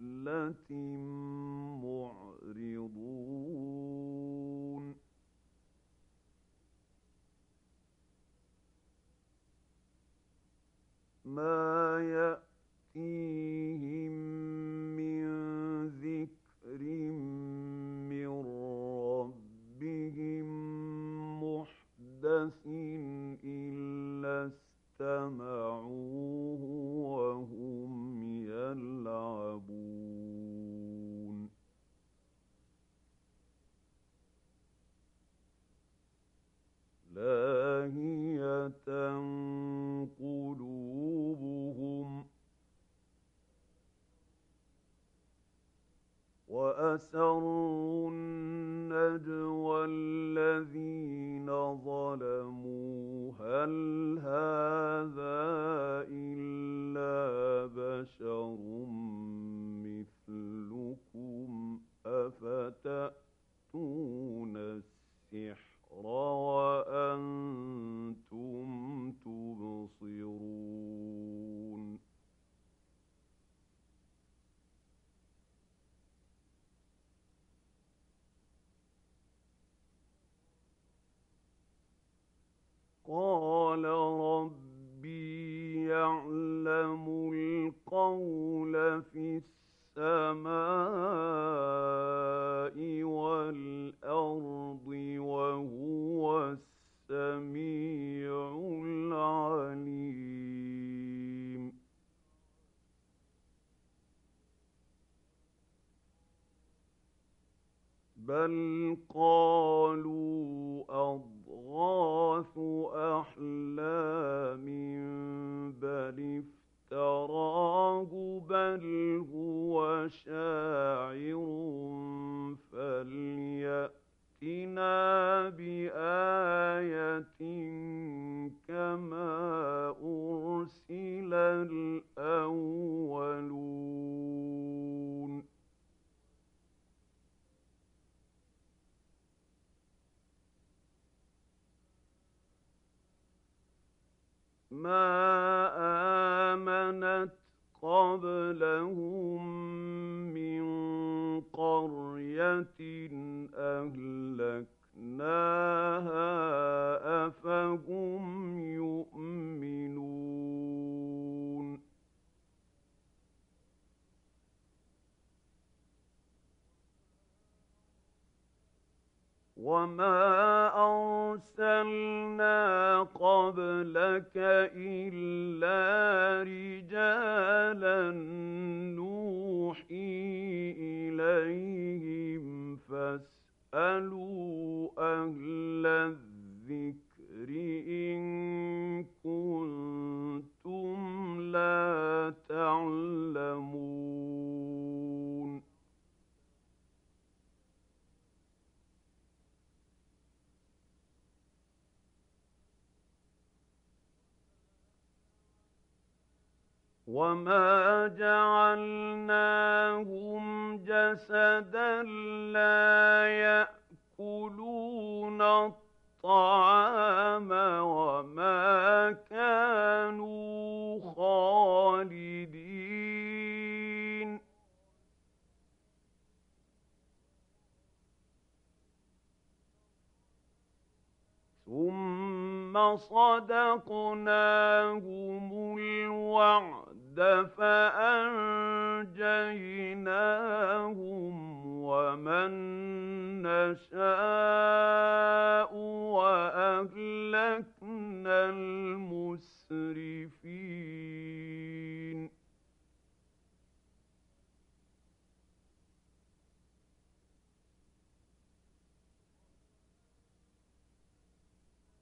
غفلة معرضون ما يأتيهم من ذكر من ربهم محدث إلا استمعوا um, امرئ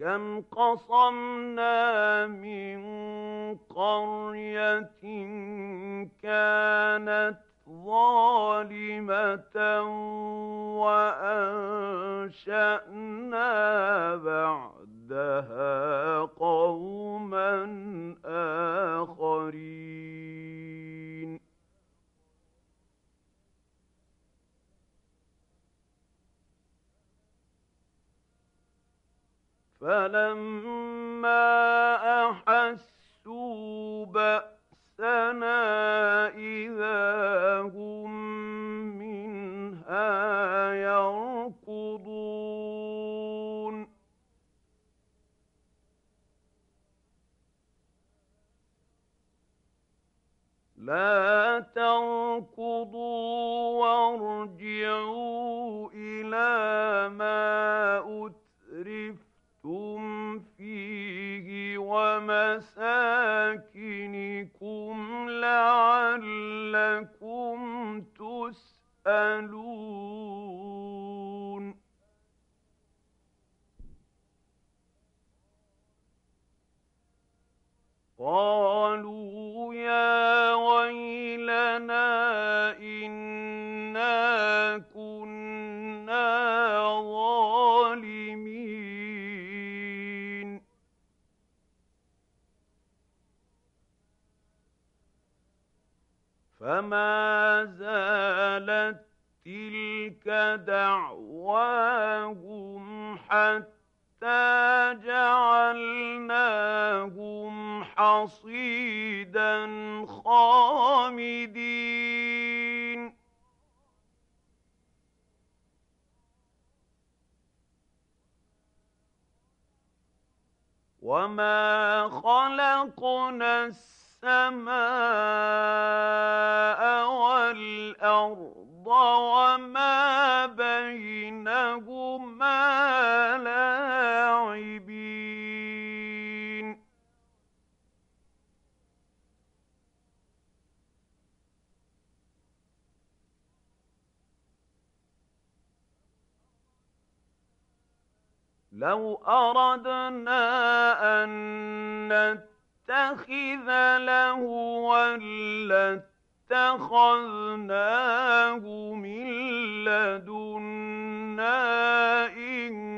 وكم قصمنا من قرية كانت ظالمة وأنشأنا بعدها قوما آخرين. فلما أحسوا بأسنا إذا هم منها يركضون. لا تركضوا وارجعوا إلى ما أترف ومساكنكم لعلكم تسألون. قالوا يا ويلنا إنا فما زالت تلك دعواهم حتى جعلناهم حصيدا خامدين وما خلقنا السماء السماء والأرض وما بينهما لاعبين. لو أردنا أن نتخذ لهوا لاتخذناه من لدنا إن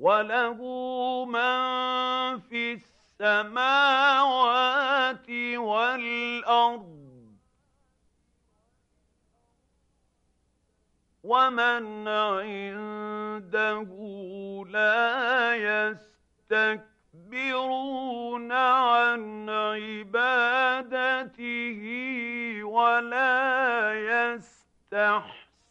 وله من في السماوات والأرض ومن عنده لا يستكبرون عن عبادته ولا يستحسرون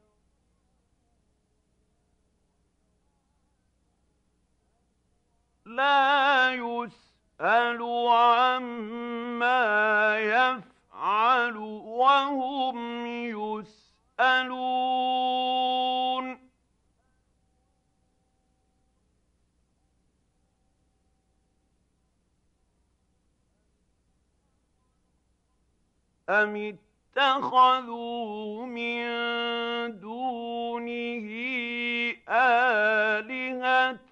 لا يسأل عما يفعل وهم يسألون. أم اتخذوا من دونه آلهة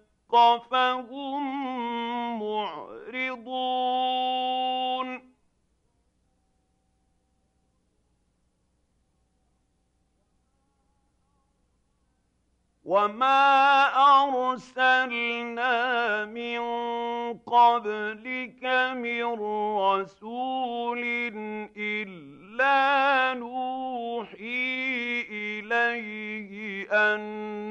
فهم معرضون. وما أرسلنا من قبلك من رسول إلا نوحي إليه أنه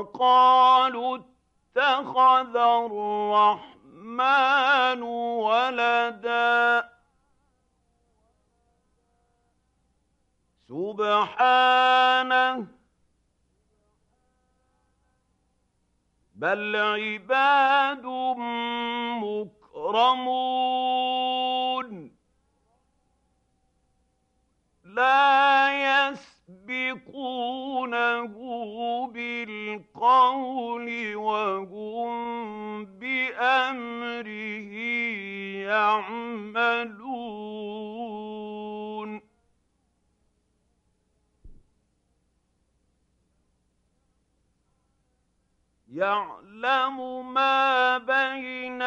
وقالوا اتخذ الرحمن ولدا. سبحانه. بل عباد مكرمون. لا يس يسبقونه بالقول وهم بأمره يعملون. يعلم ما بين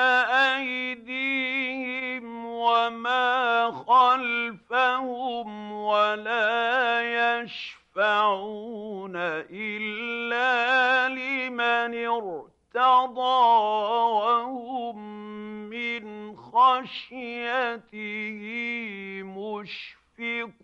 أيديهم وما خلفهم ولا يشفعون إلا لمن ارتضى وهم من خشيته مشفقون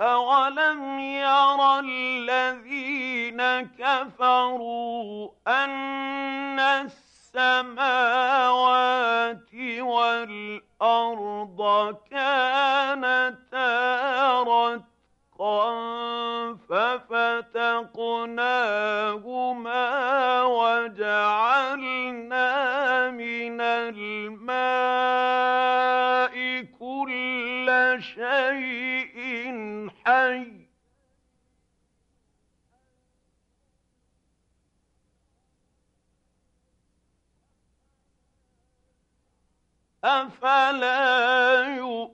أولم ير الذين كفروا أن السماوات والأرض كانتا رتقا ففتقناهما وجعلنا من الماء كل شيء حي أفلا يؤمنون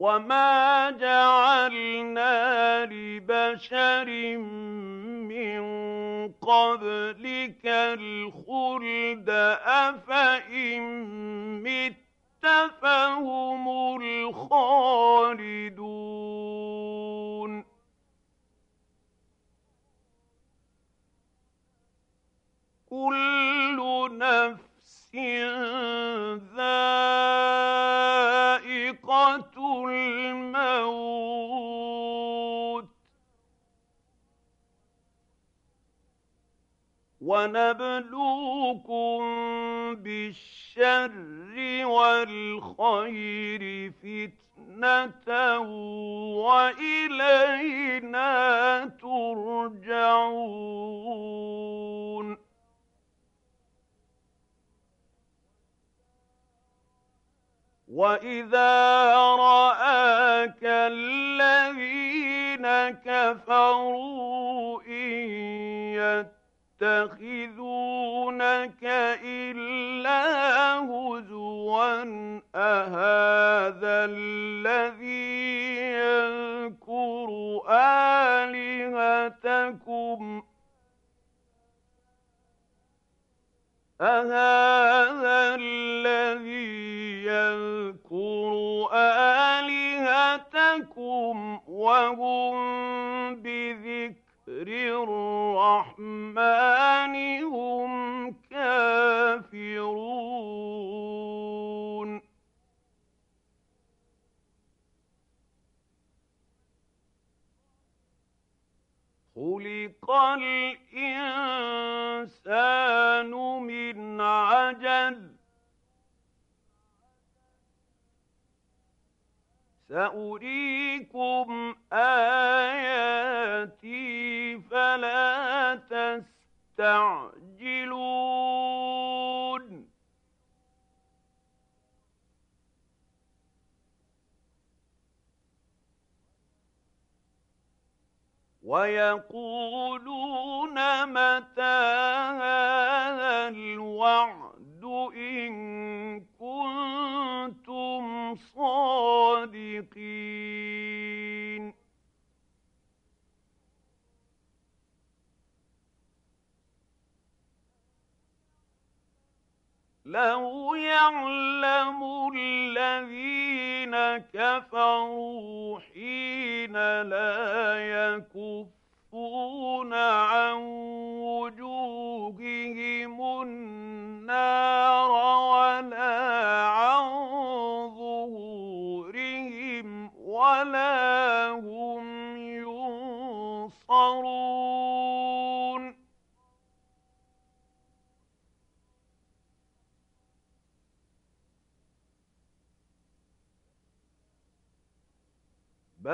وما جعلنا لبشر من قبلك الخلد أفإن مت فهم الخالدون كل نفس ذائقة ونبلوكم بالشر والخير فتنة وإلينا ترجعون. وإذا رآك الذين كفروا إن يتخذونك إلا هزوا أهذا الذي يذكر آلهتكم؟ أهذا لو يعلم الذين كفروا حين لا يكفون عن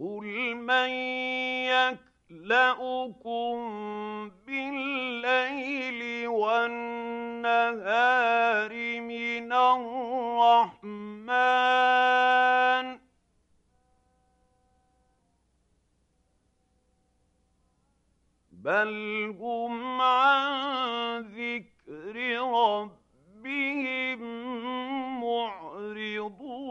قل من يكلؤكم بالليل والنهار من الرحمن بل هم عن ذكر ربهم معرضون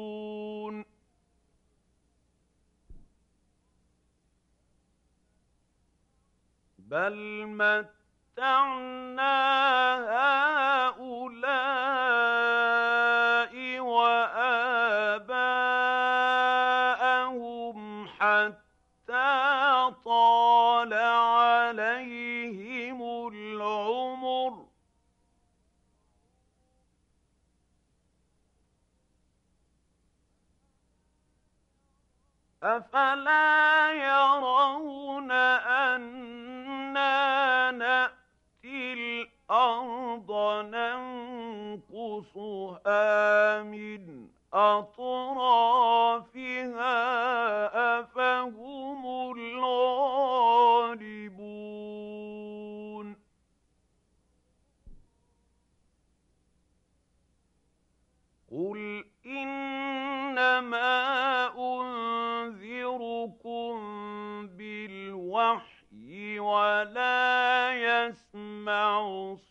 بل متعنا هؤلاء وآباءهم حتى طال عليهم العمر أفلا ننقصها من أطرافها أفهم الغالبون قل إنما أنذركم بالوحي ولا يسمع الصم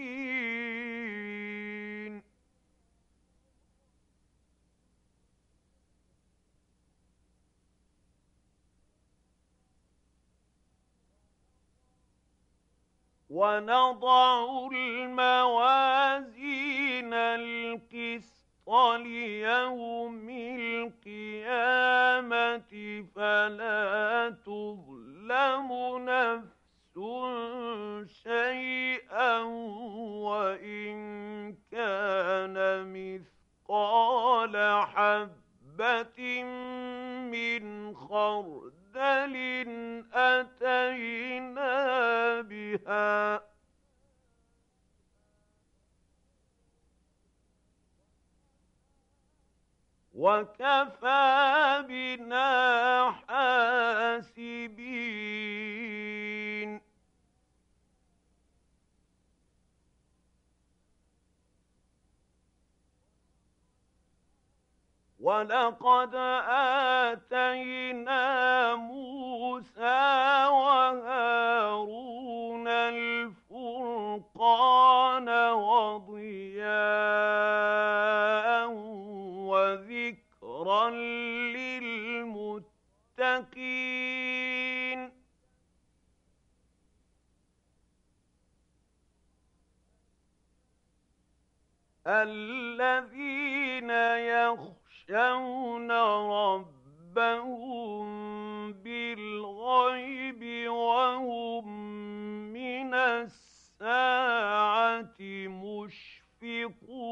ونضع الموازين القسط ليوم القيامة فلا تظلم نفس شيئا وإن كان مثقال حبة من خردل أتينا بها. وكفى بنا حاسبين. ولقد آتينا موسى وهارون الفرقان وضياء وذكرا للمتقين. الذين يخشون ربهم بالغيب وهم من الساعة مشفقون.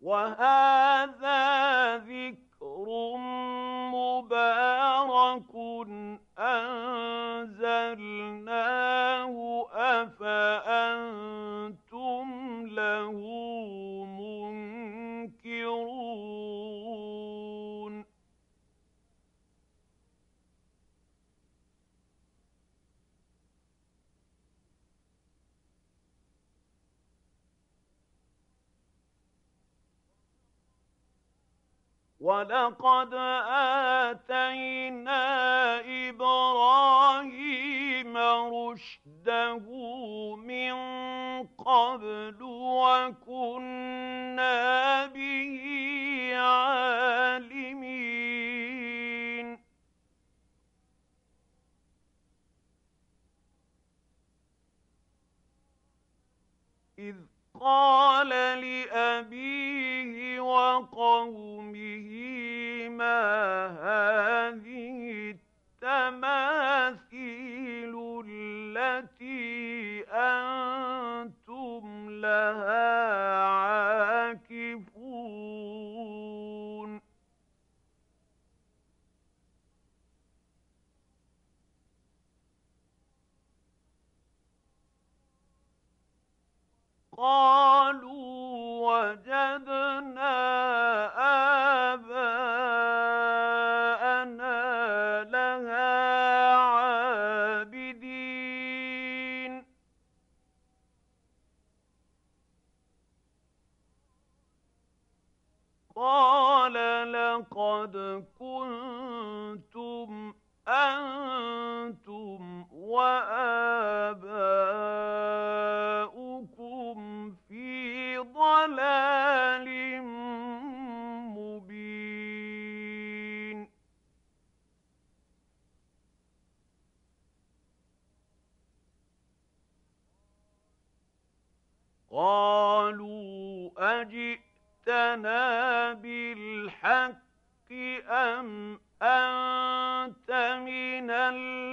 وهذا ذكر مبارك أنزلناه أفأنتم له منكرون ولقد آتينا إبراهيم رشده من قبل وكنا به عالمين إذ قال لأبيه وقومه ما هذه التماثيل التي أنتم لها عاكفون. قالوا وجدنا آباءنا لها عابدين. قال لقد كنتم أنتم أجئتنا بالحق أم أنت من اللاعبين؟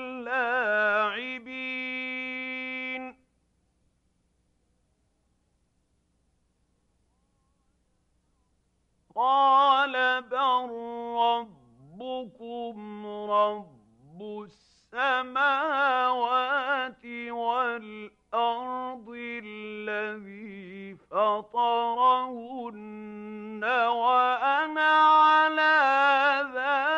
قال بل ربكم رب السماوات والأرض. الذي فطرهن وأنا على ذلكم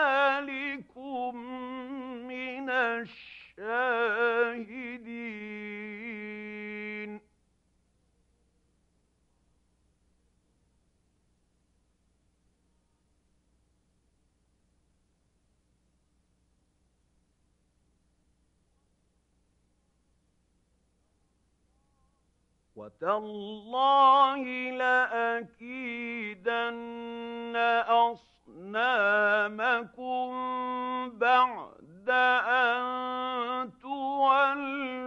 وتالله لأكيدن أصنامكم بعد أن تولوا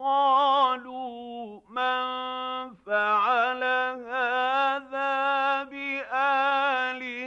قالوا من فعل هذا بآلهتنا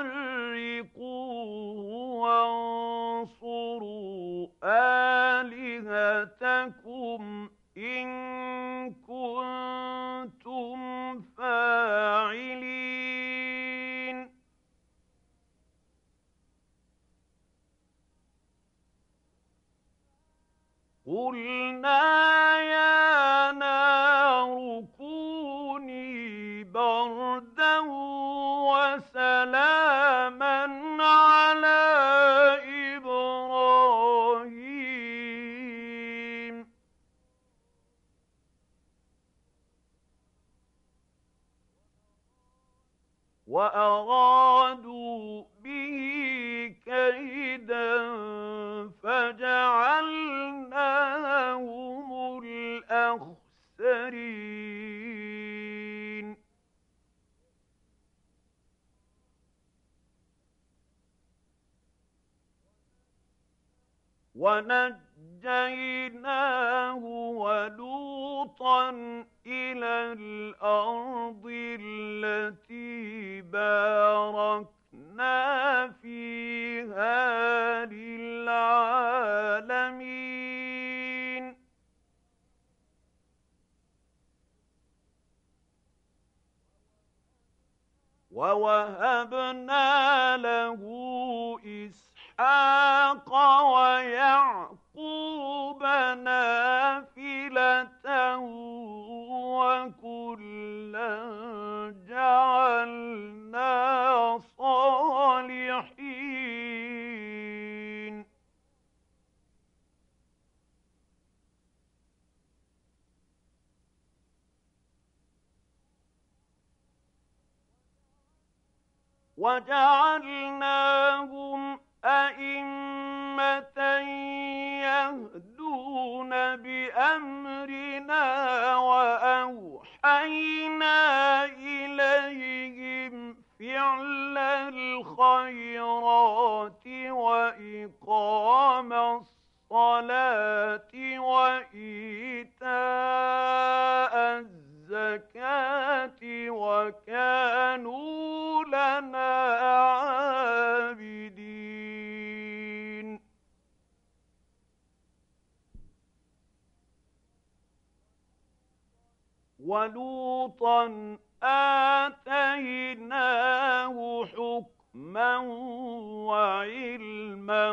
أن باركنا الزكاة وكانوا لنا عابدين ولوطا آتيناه حكما وعلما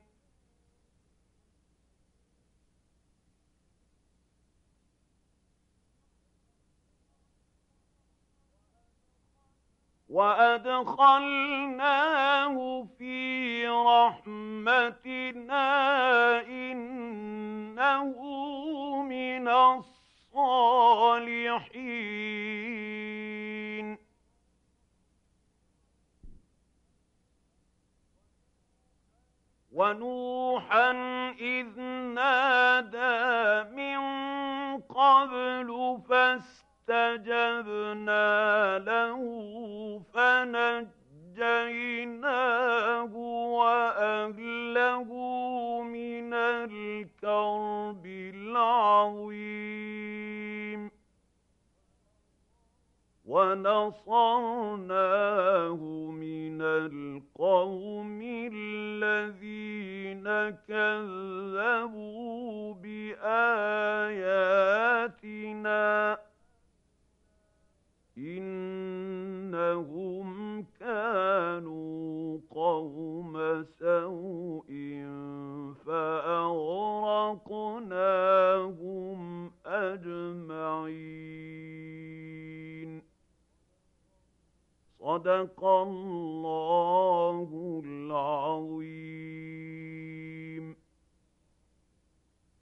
وأدخلناه في رحمتنا إنه من الصالحين. ونوحا إذ نادى من قبل فاستجبنا له فنجيناه وأهله من الكرب العظيم. ونصرناه من القوم الذين كذبوا بآياتنا. إنهم كانوا قوم سوء فأغرقناهم أجمعين. صدق الله العظيم.